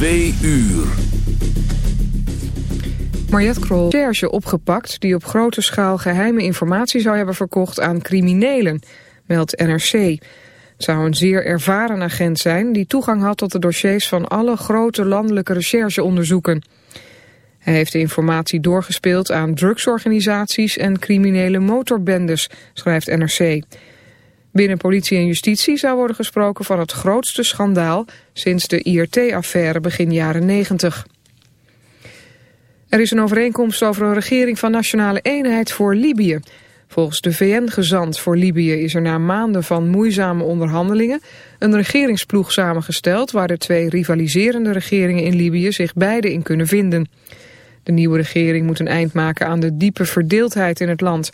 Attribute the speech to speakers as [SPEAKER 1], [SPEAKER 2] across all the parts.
[SPEAKER 1] Twee uur.
[SPEAKER 2] Mariette Krol, Serge opgepakt die op grote schaal geheime informatie zou hebben verkocht aan criminelen, meldt NRC. Het zou een zeer ervaren agent zijn die toegang had tot de dossiers van alle grote landelijke rechercheonderzoeken. Hij heeft de informatie doorgespeeld aan drugsorganisaties en criminele motorbendes, schrijft NRC. Binnen politie en justitie zou worden gesproken van het grootste schandaal sinds de IRT-affaire begin jaren 90. Er is een overeenkomst over een regering van nationale eenheid voor Libië. Volgens de VN-gezant voor Libië is er na maanden van moeizame onderhandelingen een regeringsploeg samengesteld waar de twee rivaliserende regeringen in Libië zich beide in kunnen vinden. De nieuwe regering moet een eind maken aan de diepe verdeeldheid in het land.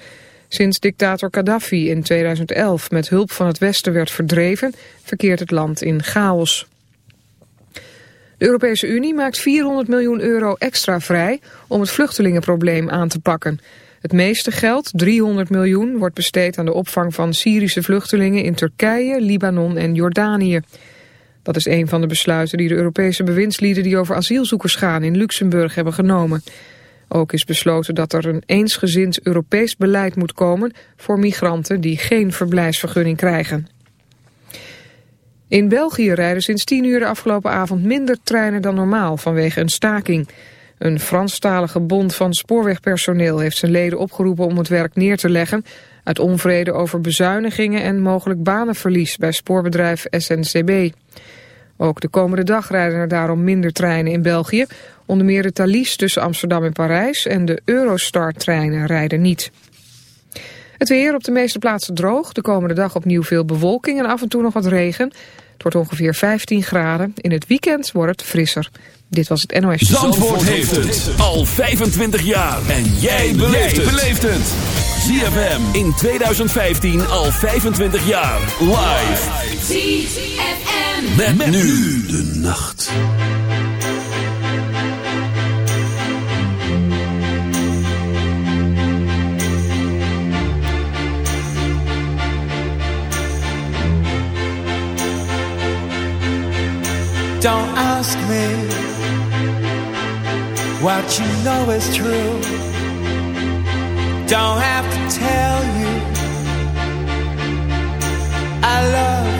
[SPEAKER 2] Sinds dictator Gaddafi in 2011 met hulp van het Westen werd verdreven, verkeert het land in chaos. De Europese Unie maakt 400 miljoen euro extra vrij om het vluchtelingenprobleem aan te pakken. Het meeste geld, 300 miljoen, wordt besteed aan de opvang van Syrische vluchtelingen in Turkije, Libanon en Jordanië. Dat is een van de besluiten die de Europese bewindslieden die over asielzoekers gaan in Luxemburg hebben genomen. Ook is besloten dat er een eensgezind Europees beleid moet komen voor migranten die geen verblijfsvergunning krijgen. In België rijden sinds 10 uur de afgelopen avond minder treinen dan normaal vanwege een staking. Een Franstalige bond van spoorwegpersoneel heeft zijn leden opgeroepen om het werk neer te leggen... uit onvrede over bezuinigingen en mogelijk banenverlies bij spoorbedrijf SNCB. Ook de komende dag rijden er daarom minder treinen in België. Onder meer de Thalys tussen Amsterdam en Parijs en de Eurostar-treinen rijden niet. Het weer op de meeste plaatsen droog. De komende dag opnieuw veel bewolking en af en toe nog wat regen. Het wordt ongeveer 15 graden. In het weekend wordt het frisser. Dit was het NOS.
[SPEAKER 1] Zandvoort, heeft het al 25 jaar. En jij beleeft het. ZFM in 2015 al 25 jaar. Live. ZFM. Met, nu de nacht.
[SPEAKER 3] Don't ask me what you know is true. Don't have to tell you I love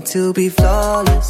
[SPEAKER 4] To be flawless.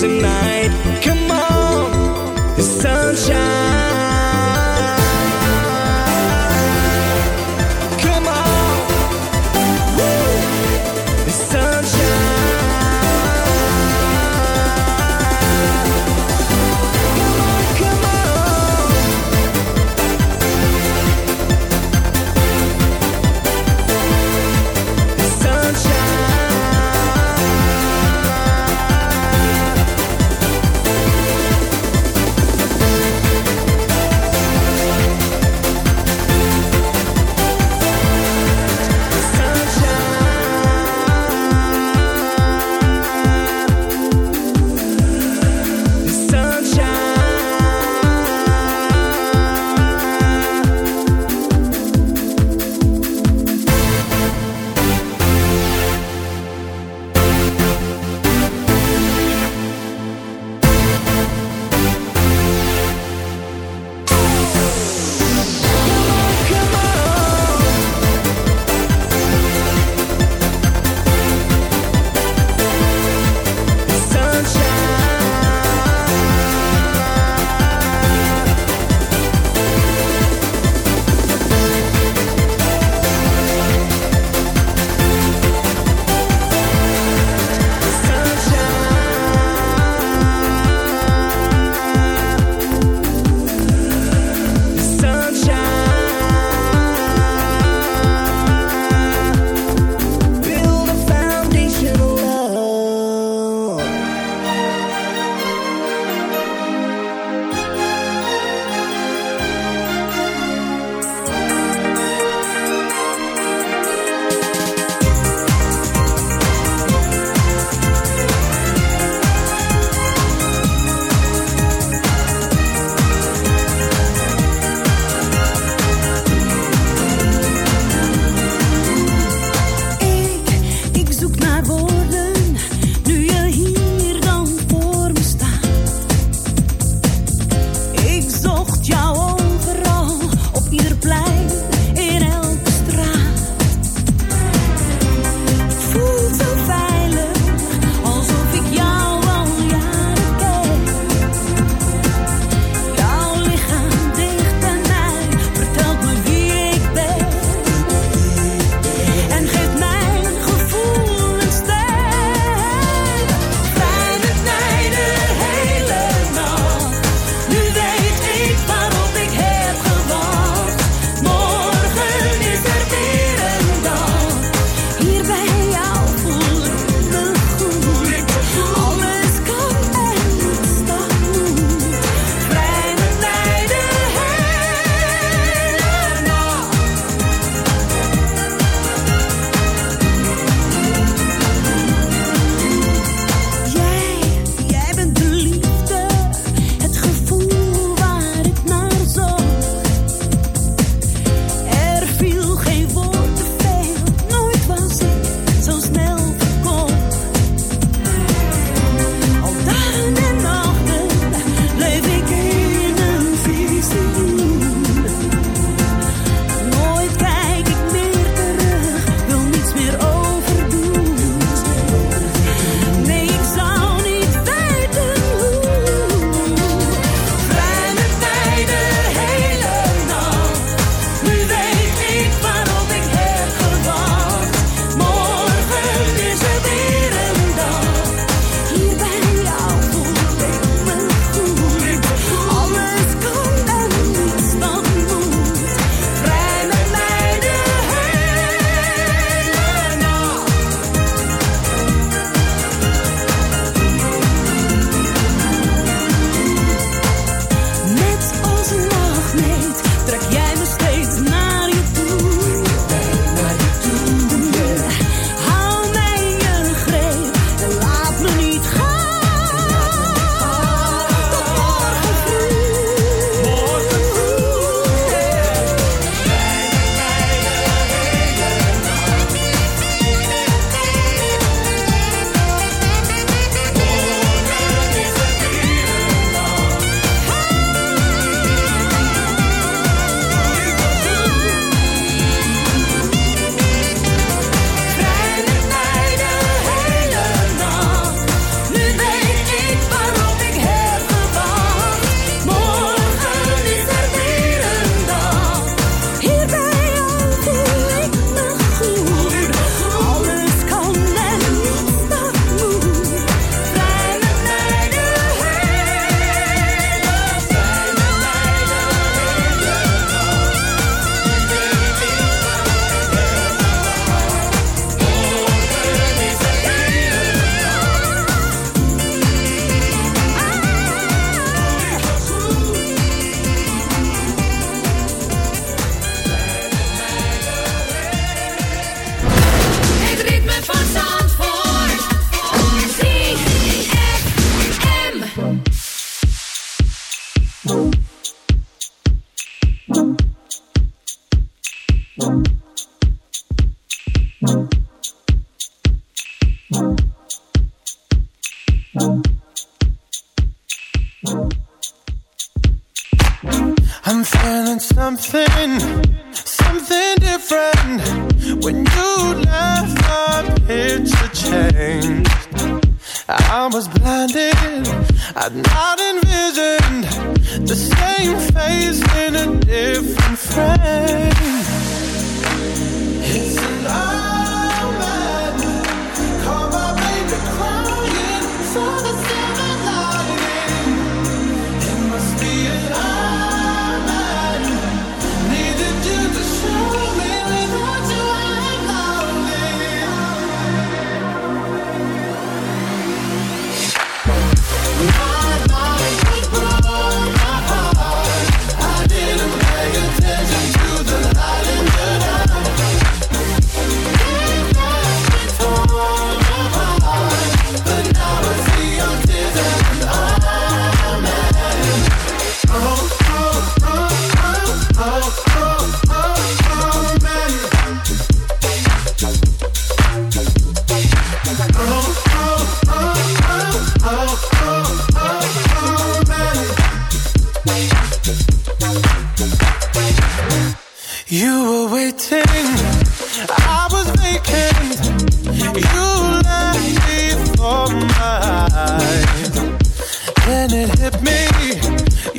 [SPEAKER 5] tonight. Come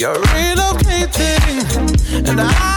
[SPEAKER 5] You're relocating, and
[SPEAKER 4] I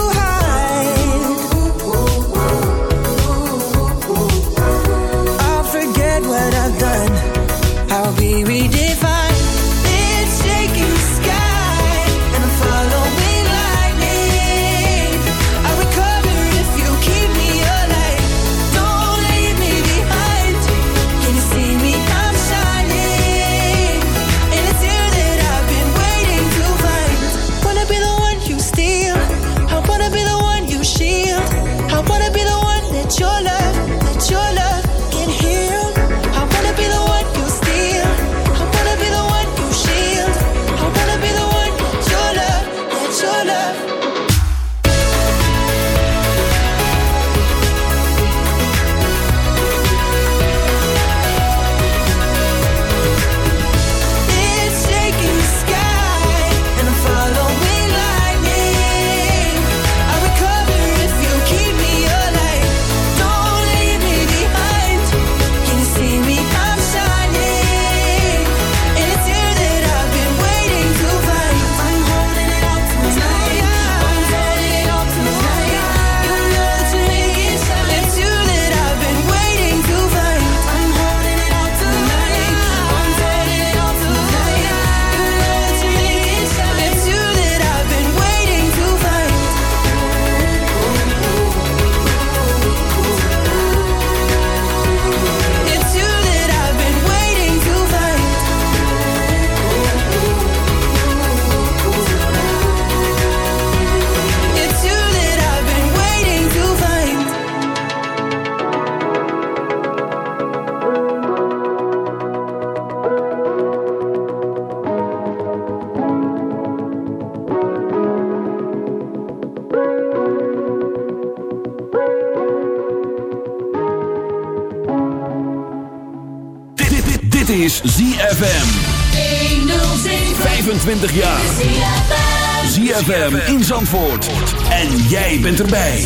[SPEAKER 1] ZFM in Zandvoort. En jij bent erbij.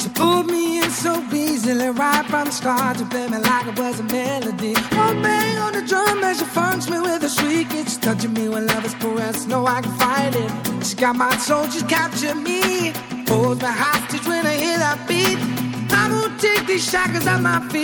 [SPEAKER 6] She pulled me in so easily right from the start. To play me like it was a melody. One bang on the drum as she funks me with a shriek. It's touching me when love is caressed. No, I can fight it. She got my soul, she's captured me. cause I'm my
[SPEAKER 7] feet.